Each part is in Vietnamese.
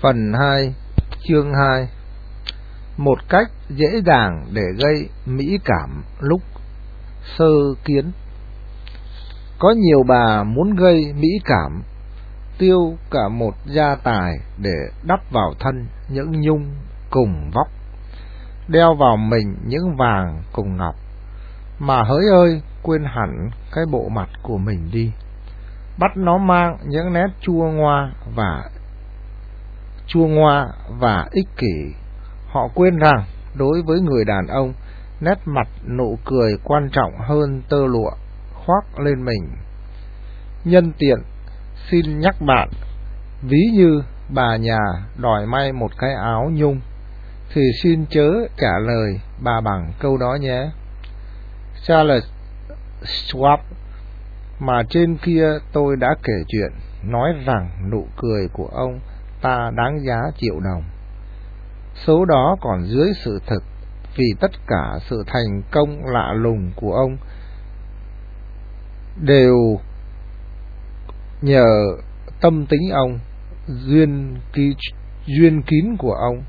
Phần 2 Chương 2 Một cách dễ dàng để gây mỹ cảm lúc sơ kiến. Có nhiều bà muốn gây mỹ cảm, Tiêu cả một gia tài để đắp vào thân những nhung cùng vóc, Đeo vào mình những vàng cùng ngọc. Mà hỡi ơi, quên hẳn cái bộ mặt của mình đi. Bắt nó mang những nét chua ngoa và chua ngoa và ích kỷ. Họ quên rằng đối với người đàn ông, nét mặt nụ cười quan trọng hơn tơ lụa khoác lên mình. Nhân tiện, xin nhắc bạn, ví như bà nhà đòi may một cái áo nhung, thì xin chớ trả lời bà bằng câu đó nhé. Charles Schwab mà trên kia tôi đã kể chuyện, nói rằng nụ cười của ông ta đáng giá triệu đồng. Số đó còn dưới sự thực, vì tất cả sự thành công lạ lùng của ông đều nhờ tâm tính ông, duyên ký, duyên kín của ông,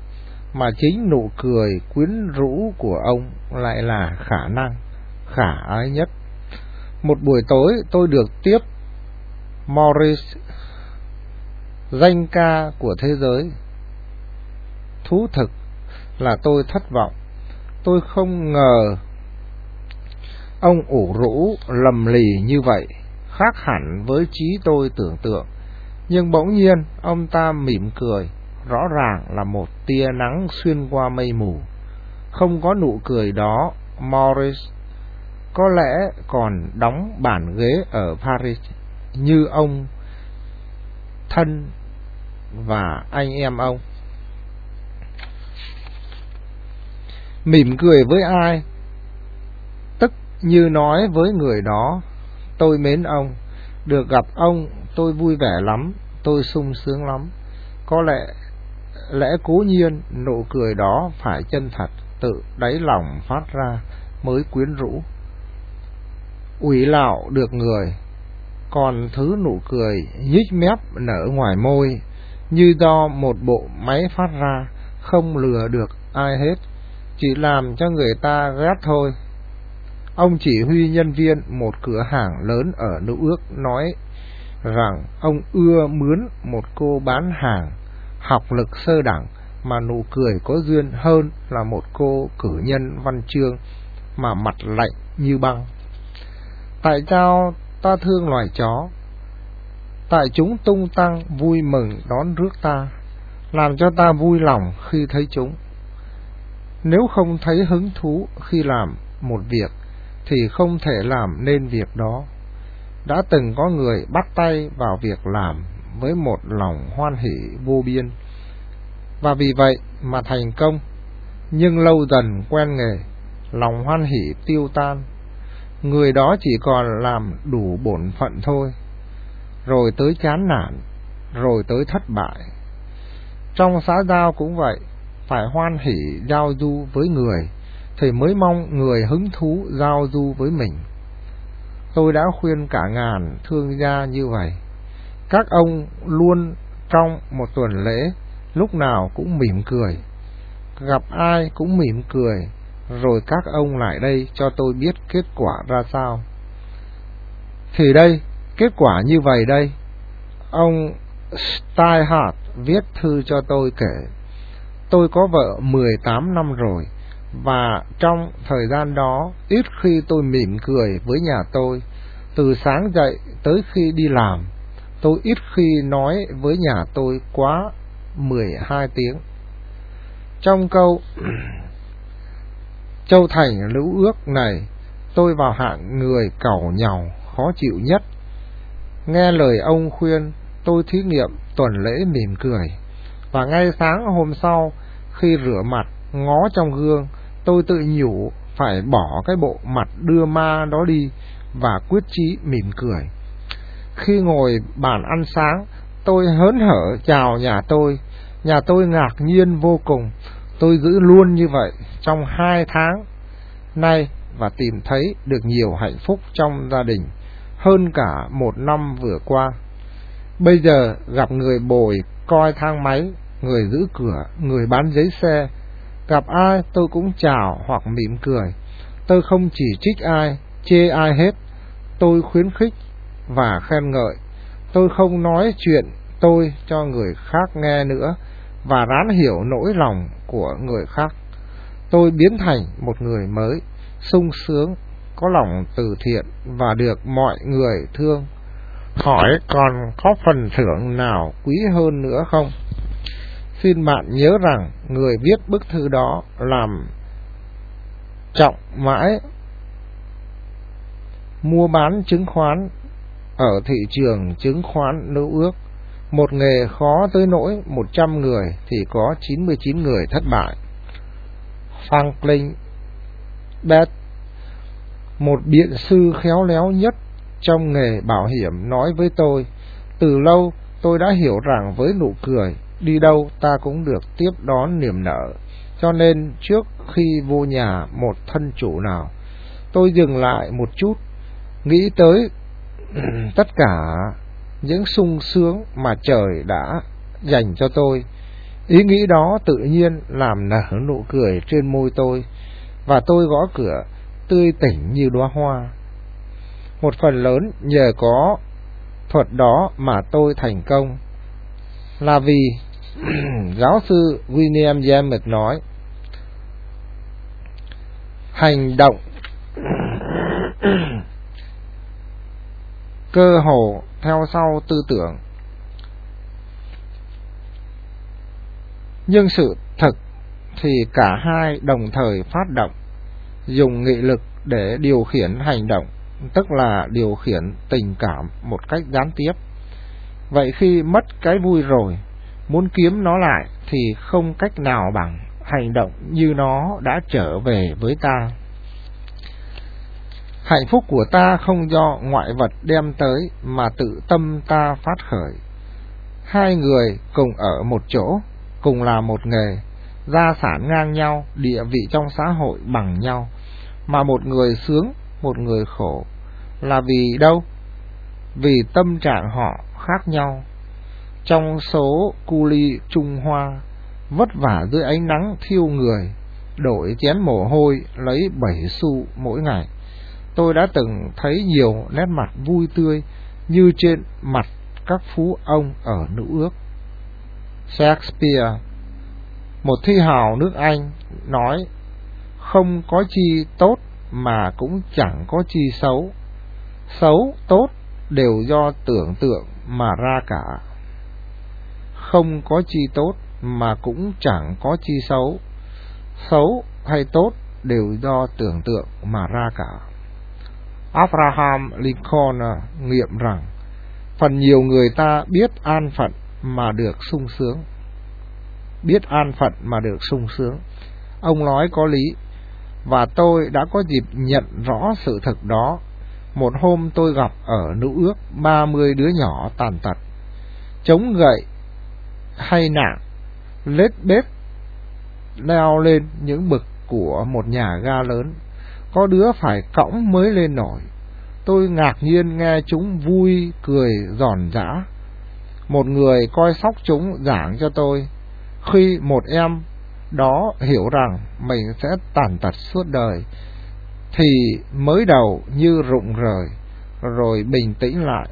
mà chính nụ cười quyến rũ của ông lại là khả năng, khả ái nhất. Một buổi tối tôi được tiếp Morris danh ca của thế giới. Thú thực là tôi thất vọng. Tôi không ngờ ông ủ rũ lầm lì như vậy, khác hẳn với trí tôi tưởng tượng. Nhưng bỗng nhiên ông ta mỉm cười, rõ ràng là một tia nắng xuyên qua mây mù. Không có nụ cười đó, Morris có lẽ còn đóng bàn ghế ở Paris như ông thân và anh em ông. Mỉm cười với ai? Tức như nói với người đó, tôi mến ông, được gặp ông tôi vui vẻ lắm, tôi sung sướng lắm. Có lẽ lẽ cố nhiên nụ cười đó phải chân thật, tự đáy lòng phát ra mới quyến rũ. Ủy lạo được người, còn thứ nụ cười nhích mép nở ngoài môi như do một bộ máy phát ra, không lừa được ai hết, chỉ làm cho người ta ghét thôi. Ông chỉ huy nhân viên một cửa hàng lớn ở Nữ Ước nói rằng ông ưa mướn một cô bán hàng, học lực sơ đẳng mà nụ cười có duyên hơn là một cô cử nhân văn chương mà mặt lạnh như băng. Tại sao ta thương loài chó? Tại chúng tung tăng vui mừng đón rước ta, làm cho ta vui lòng khi thấy chúng. Nếu không thấy hứng thú khi làm một việc, thì không thể làm nên việc đó. Đã từng có người bắt tay vào việc làm với một lòng hoan hỷ vô biên, và vì vậy mà thành công, nhưng lâu dần quen nghề, lòng hoan hỷ tiêu tan, người đó chỉ còn làm đủ bổn phận thôi rồi tới chán nản, rồi tới thất bại. Trong xã giao cũng vậy, phải hoan hỷ giao du với người, thì mới mong người hứng thú giao du với mình. Tôi đã khuyên cả ngàn thương gia như vậy. Các ông luôn trong một tuần lễ, lúc nào cũng mỉm cười. Gặp ai cũng mỉm cười, rồi các ông lại đây cho tôi biết kết quả ra sao. Thì đây, Kết quả như vậy đây, ông Steinhardt viết thư cho tôi kể, tôi có vợ 18 năm rồi, và trong thời gian đó, ít khi tôi mỉm cười với nhà tôi, từ sáng dậy tới khi đi làm, tôi ít khi nói với nhà tôi quá 12 tiếng. Trong câu Châu Thành lũ ước này, tôi vào hạng người cẩu nhàu, khó chịu nhất. Nghe lời ông khuyên, tôi thí nghiệm tuần lễ mỉm cười. Và ngay sáng hôm sau, khi rửa mặt, ngó trong gương, tôi tự nhủ phải bỏ cái bộ mặt đưa ma đó đi và quyết chí mỉm cười. Khi ngồi bàn ăn sáng, tôi hớn hở chào nhà tôi. Nhà tôi ngạc nhiên vô cùng. Tôi giữ luôn như vậy trong hai tháng nay và tìm thấy được nhiều hạnh phúc trong gia đình hơn cả một năm vừa qua. Bây giờ gặp người bồi coi thang máy, người giữ cửa, người bán giấy xe. Gặp ai tôi cũng chào hoặc mỉm cười. Tôi không chỉ trích ai, chê ai hết. Tôi khuyến khích và khen ngợi. Tôi không nói chuyện tôi cho người khác nghe nữa và rán hiểu nỗi lòng của người khác. Tôi biến thành một người mới, sung sướng, có lòng từ thiện và được mọi người thương. Hỏi còn có phần thưởng nào quý hơn nữa không? Xin bạn nhớ rằng người viết bức thư đó làm trọng mãi mua bán chứng khoán ở thị trường chứng khoán nữ ước. Một nghề khó tới nỗi 100 người thì có 99 người thất bại. Franklin Beth, một biện sư khéo léo nhất trong nghề bảo hiểm nói với tôi, từ lâu tôi đã hiểu rằng với nụ cười, đi đâu ta cũng được tiếp đón niềm nở. Cho nên trước khi vô nhà một thân chủ nào, tôi dừng lại một chút, nghĩ tới tất cả những sung sướng mà trời đã dành cho tôi. Ý nghĩ đó tự nhiên làm nở nụ cười trên môi tôi, và tôi gõ cửa tươi tỉnh như đóa hoa. Một phần lớn nhờ có thuật đó mà tôi thành công. Là vì giáo sư William James nói, hành động cơ hồ theo sau tư tưởng. Nhưng sự thực thì cả hai đồng thời phát động dùng nghị lực để điều khiển hành động, tức là điều khiển tình cảm một cách gián tiếp. Vậy khi mất cái vui rồi, muốn kiếm nó lại thì không cách nào bằng hành động như nó đã trở về với ta. Hạnh phúc của ta không do ngoại vật đem tới mà tự tâm ta phát khởi. Hai người cùng ở một chỗ, cùng là một nghề, gia sản ngang nhau, địa vị trong xã hội bằng nhau mà một người sướng, một người khổ. Là vì đâu? Vì tâm trạng họ khác nhau. Trong số cu ly Trung Hoa, vất vả dưới ánh nắng thiêu người, đổi chén mồ hôi lấy bảy xu mỗi ngày. Tôi đã từng thấy nhiều nét mặt vui tươi như trên mặt các phú ông ở nữ ước. Shakespeare, một thi hào nước Anh, nói không có chi tốt mà cũng chẳng có chi xấu. Xấu, tốt đều do tưởng tượng mà ra cả. Không có chi tốt mà cũng chẳng có chi xấu. Xấu hay tốt đều do tưởng tượng mà ra cả. Abraham Lincoln nghiệm rằng, phần nhiều người ta biết an phận mà được sung sướng. Biết an phận mà được sung sướng. Ông nói có lý và tôi đã có dịp nhận rõ sự thật đó. Một hôm tôi gặp ở nữ ước, ba mươi đứa nhỏ tàn tật. Chống gậy hay nặng lết bếp leo lên những bực của một nhà ga lớn. Có đứa phải cõng mới lên nổi. Tôi ngạc nhiên nghe chúng vui cười giòn giã. Một người coi sóc chúng giảng cho tôi. Khi một em đó hiểu rằng mình sẽ tàn tật suốt đời, thì mới đầu như rụng rời, rồi bình tĩnh lại,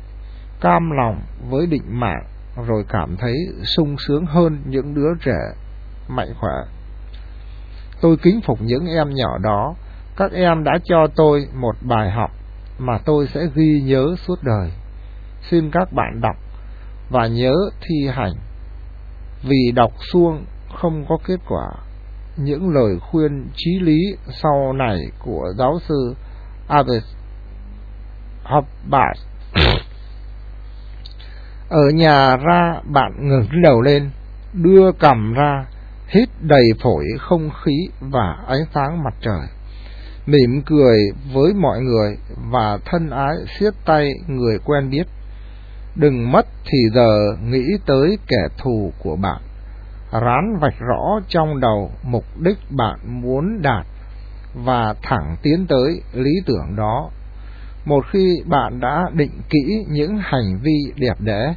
cam lòng với định mạng, rồi cảm thấy sung sướng hơn những đứa trẻ mạnh khỏe. Tôi kính phục những em nhỏ đó. Các em đã cho tôi một bài học mà tôi sẽ ghi nhớ suốt đời. Xin các bạn đọc và nhớ thi hành. Vì đọc xuông không có kết quả. Những lời khuyên trí lý sau này của giáo sư Abbas Hubbard. Ở nhà ra, bạn ngẩng đầu lên, đưa cằm ra, hít đầy phổi không khí và ánh sáng mặt trời. Mỉm cười với mọi người và thân ái siết tay người quen biết. Đừng mất thì giờ nghĩ tới kẻ thù của bạn rán vạch rõ trong đầu mục đích bạn muốn đạt và thẳng tiến tới lý tưởng đó. Một khi bạn đã định kỹ những hành vi đẹp đẽ,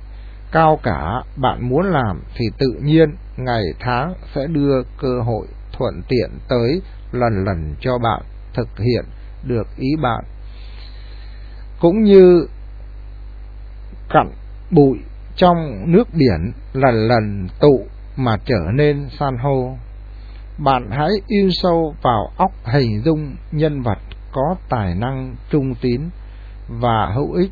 cao cả bạn muốn làm thì tự nhiên ngày tháng sẽ đưa cơ hội thuận tiện tới lần lần cho bạn thực hiện được ý bạn. Cũng như cặn bụi trong nước biển lần lần tụ mà trở nên san hô. Bạn hãy in sâu vào óc hình dung nhân vật có tài năng trung tín và hữu ích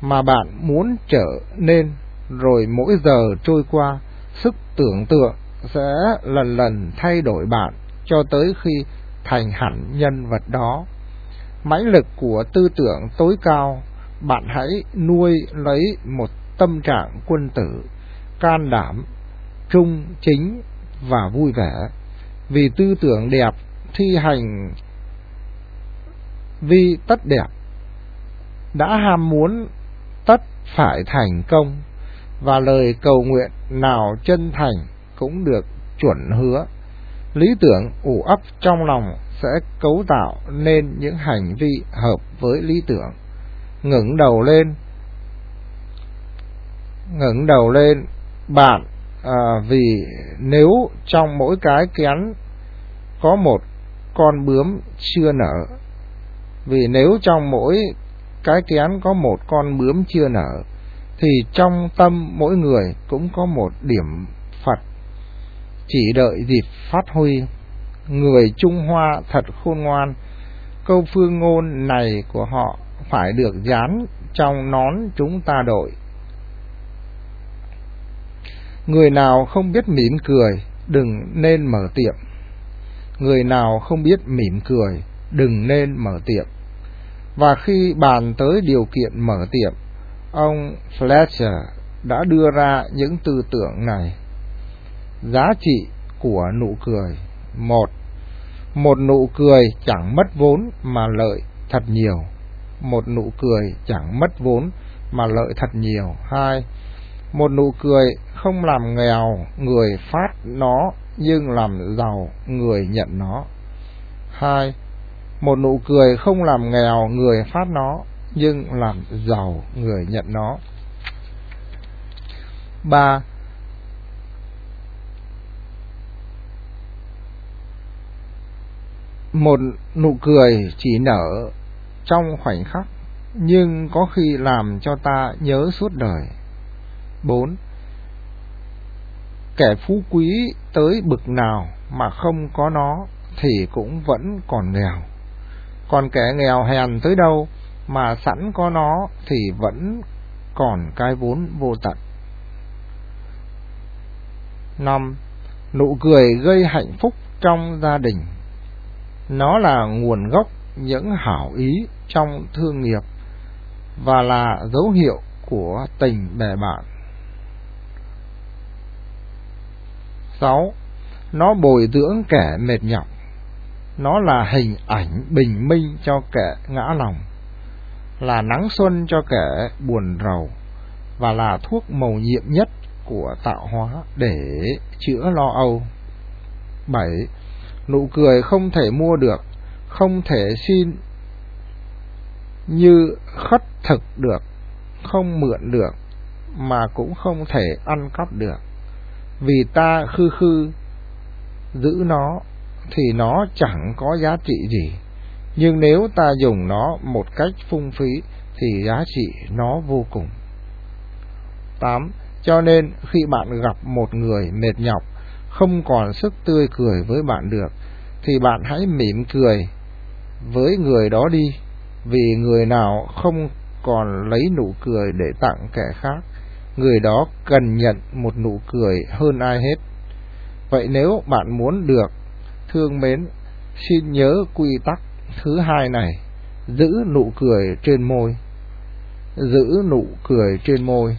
mà bạn muốn trở nên. Rồi mỗi giờ trôi qua, sức tưởng tượng sẽ lần lần thay đổi bạn cho tới khi thành hẳn nhân vật đó. Mãnh lực của tư tưởng tối cao, bạn hãy nuôi lấy một tâm trạng quân tử, can đảm trung, chính và vui vẻ. Vì tư tưởng đẹp thi hành, vì tất đẹp, đã ham muốn tất phải thành công, và lời cầu nguyện nào chân thành cũng được chuẩn hứa. Lý tưởng ủ ấp trong lòng sẽ cấu tạo nên những hành vi hợp với lý tưởng. Ngẩng đầu lên, ngẩng đầu lên, bạn à, vì nếu trong mỗi cái kén có một con bướm chưa nở vì nếu trong mỗi cái kén có một con bướm chưa nở thì trong tâm mỗi người cũng có một điểm Phật chỉ đợi dịp phát huy. Người Trung Hoa thật khôn ngoan câu phương ngôn này của họ phải được dán trong nón chúng ta đội người nào không biết mỉm cười, đừng nên mở tiệm. Người nào không biết mỉm cười, đừng nên mở tiệm. Và khi bàn tới điều kiện mở tiệm, ông Fletcher đã đưa ra những tư tưởng này. Giá trị của nụ cười. Một một nụ cười chẳng mất vốn mà lợi thật nhiều. Một nụ cười chẳng mất vốn mà lợi thật nhiều. Hai, một nụ cười không làm nghèo, người phát nó, nhưng làm giàu, người nhận nó. Hai, một nụ cười không làm nghèo, người phát nó, nhưng làm giàu, người nhận nó. Ba, một nụ cười chỉ nở trong khoảnh khắc, nhưng có khi làm cho ta nhớ suốt đời. Bốn kẻ phú quý tới bực nào mà không có nó thì cũng vẫn còn nghèo. Còn kẻ nghèo hèn tới đâu mà sẵn có nó thì vẫn còn cái vốn vô tận. Năm, nụ cười gây hạnh phúc trong gia đình. Nó là nguồn gốc những hảo ý trong thương nghiệp và là dấu hiệu của tình bè bạn. 6. Nó bồi dưỡng kẻ mệt nhọc. Nó là hình ảnh bình minh cho kẻ ngã lòng, là nắng xuân cho kẻ buồn rầu và là thuốc màu nhiệm nhất của tạo hóa để chữa lo âu. 7. Nụ cười không thể mua được, không thể xin như khất thực được, không mượn được, mà cũng không thể ăn cắp được vì ta khư khư, giữ nó, thì nó chẳng có giá trị gì nhưng nếu ta dùng nó một cách phung phí, thì giá trị nó vô cùng 8. Cho nên khi bạn gặp một người mệt nhọc, không còn sức tươi cười với bạn được, thì bạn hãy mỉm cười với người đó đi, vì người nào không còn lấy nụ cười để tặng kẻ khác người đó cần nhận một nụ cười hơn ai hết. Vậy nếu bạn muốn được thương mến, xin nhớ quy tắc thứ hai này, giữ nụ cười trên môi. Giữ nụ cười trên môi